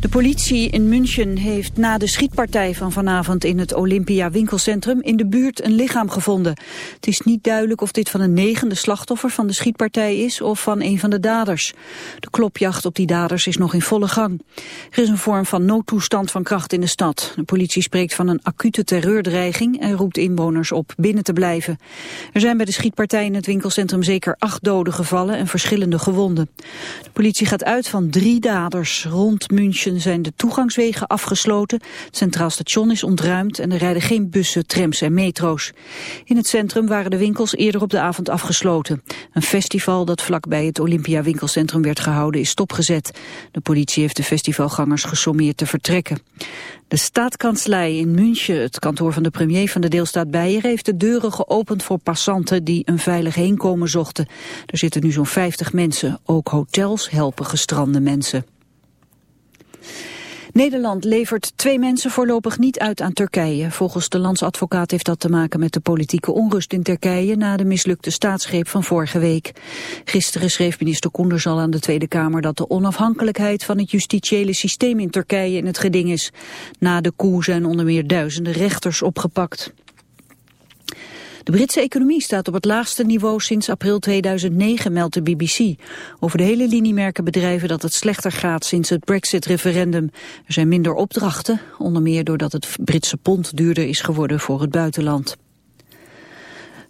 De politie in München heeft na de schietpartij van vanavond in het Olympia winkelcentrum in de buurt een lichaam gevonden. Het is niet duidelijk of dit van een negende slachtoffer van de schietpartij is of van een van de daders. De klopjacht op die daders is nog in volle gang. Er is een vorm van noodtoestand van kracht in de stad. De politie spreekt van een acute terreurdreiging en roept inwoners op binnen te blijven. Er zijn bij de schietpartij in het winkelcentrum zeker acht doden gevallen en verschillende gewonden. De politie gaat uit van drie daders. Rond München zijn de toegangswegen afgesloten. Het Centraal Station is ontruimd en er rijden geen bussen, trams en metro's. In het centrum waren de winkels eerder op de avond afgesloten. Een festival dat vlakbij het Olympia winkelcentrum werd gehouden is stopgezet. De politie heeft de festivalgangers gesommeerd te vertrekken. De staatskanslei in München, het kantoor van de premier van de deelstaat Beieren, heeft de deuren geopend voor passanten die een veilig heenkomen zochten. Er zitten nu zo'n 50 mensen. Ook hotels helpen gestrande mensen. Nederland levert twee mensen voorlopig niet uit aan Turkije. Volgens de landsadvocaat heeft dat te maken met de politieke onrust in Turkije na de mislukte staatsgreep van vorige week. Gisteren schreef minister Koenders al aan de Tweede Kamer dat de onafhankelijkheid van het justitiële systeem in Turkije in het geding is. Na de coup zijn onder meer duizenden rechters opgepakt. De Britse economie staat op het laagste niveau sinds april 2009, meldt de BBC. Over de hele linie merken bedrijven dat het slechter gaat sinds het Brexit-referendum. Er zijn minder opdrachten, onder meer doordat het Britse pond duurder is geworden voor het buitenland.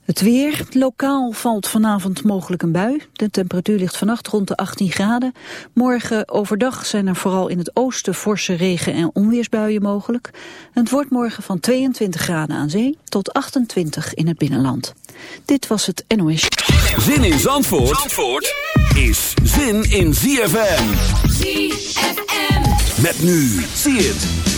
Het weer. Lokaal valt vanavond mogelijk een bui. De temperatuur ligt vannacht rond de 18 graden. Morgen overdag zijn er vooral in het oosten forse regen- en onweersbuien mogelijk. Het wordt morgen van 22 graden aan zee tot 28 in het binnenland. Dit was het NOS. Zin in Zandvoort, Zandvoort is zin in ZFM. ZFM. Met nu, zie het.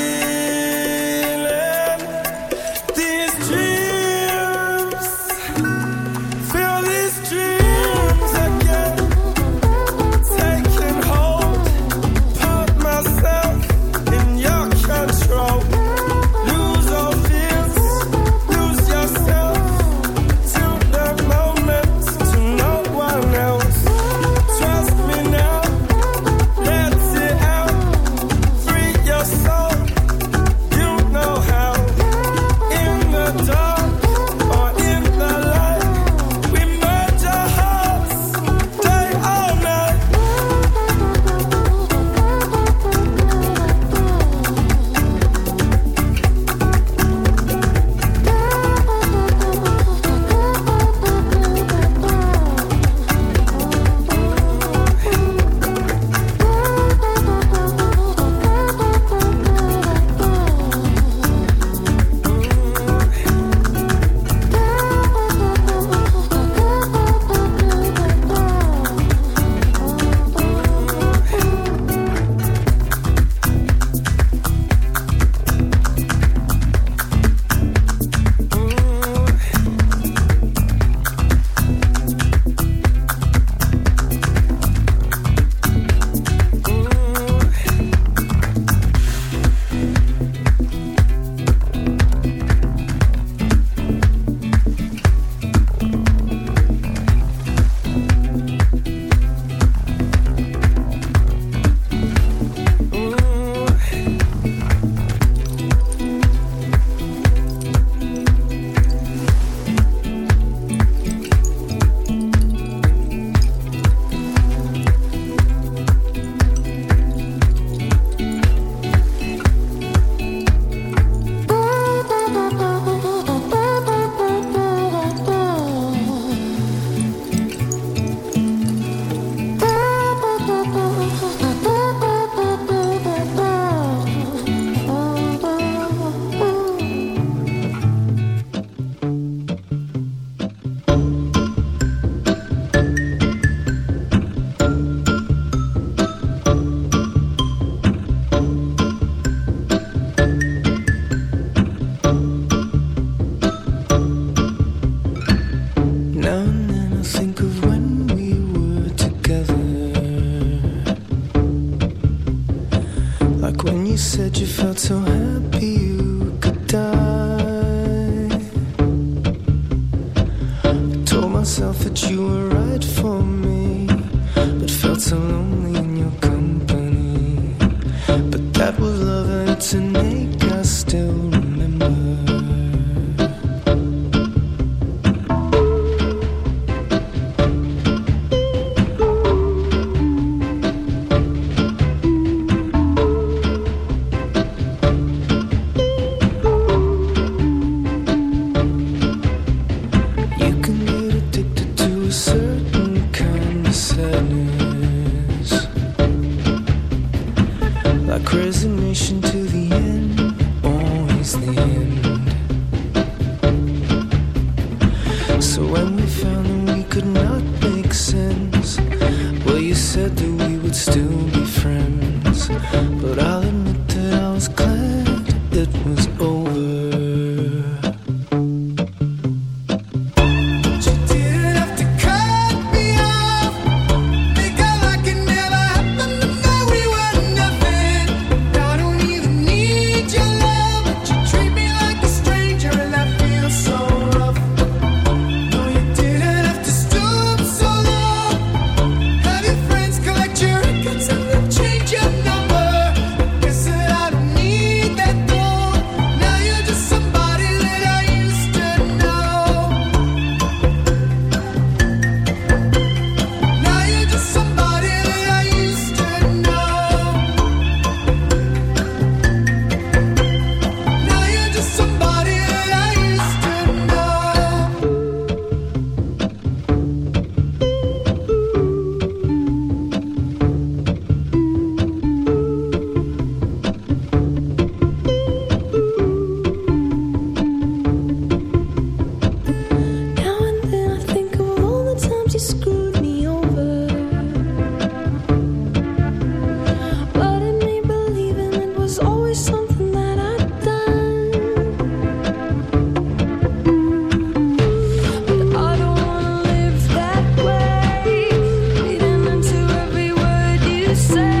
so say.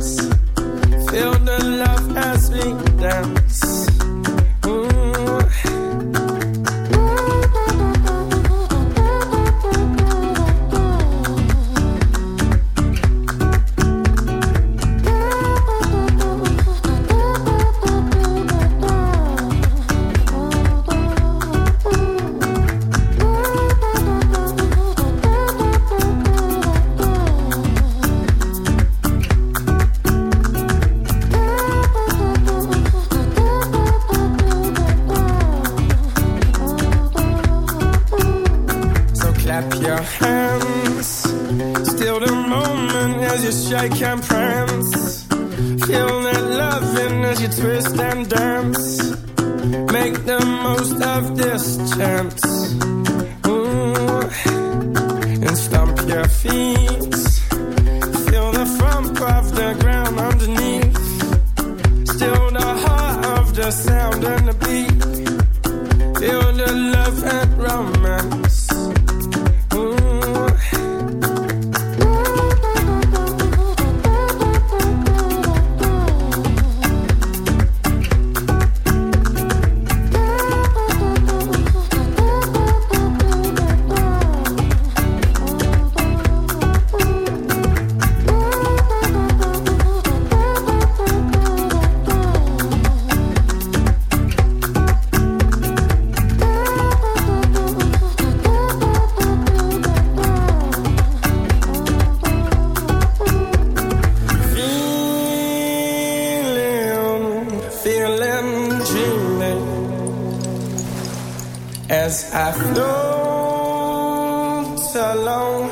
Don't tell on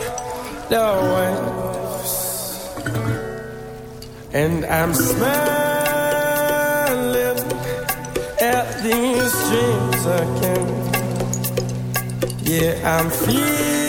the waves. And I'm smiling at these dreams again. Yeah, I'm feeling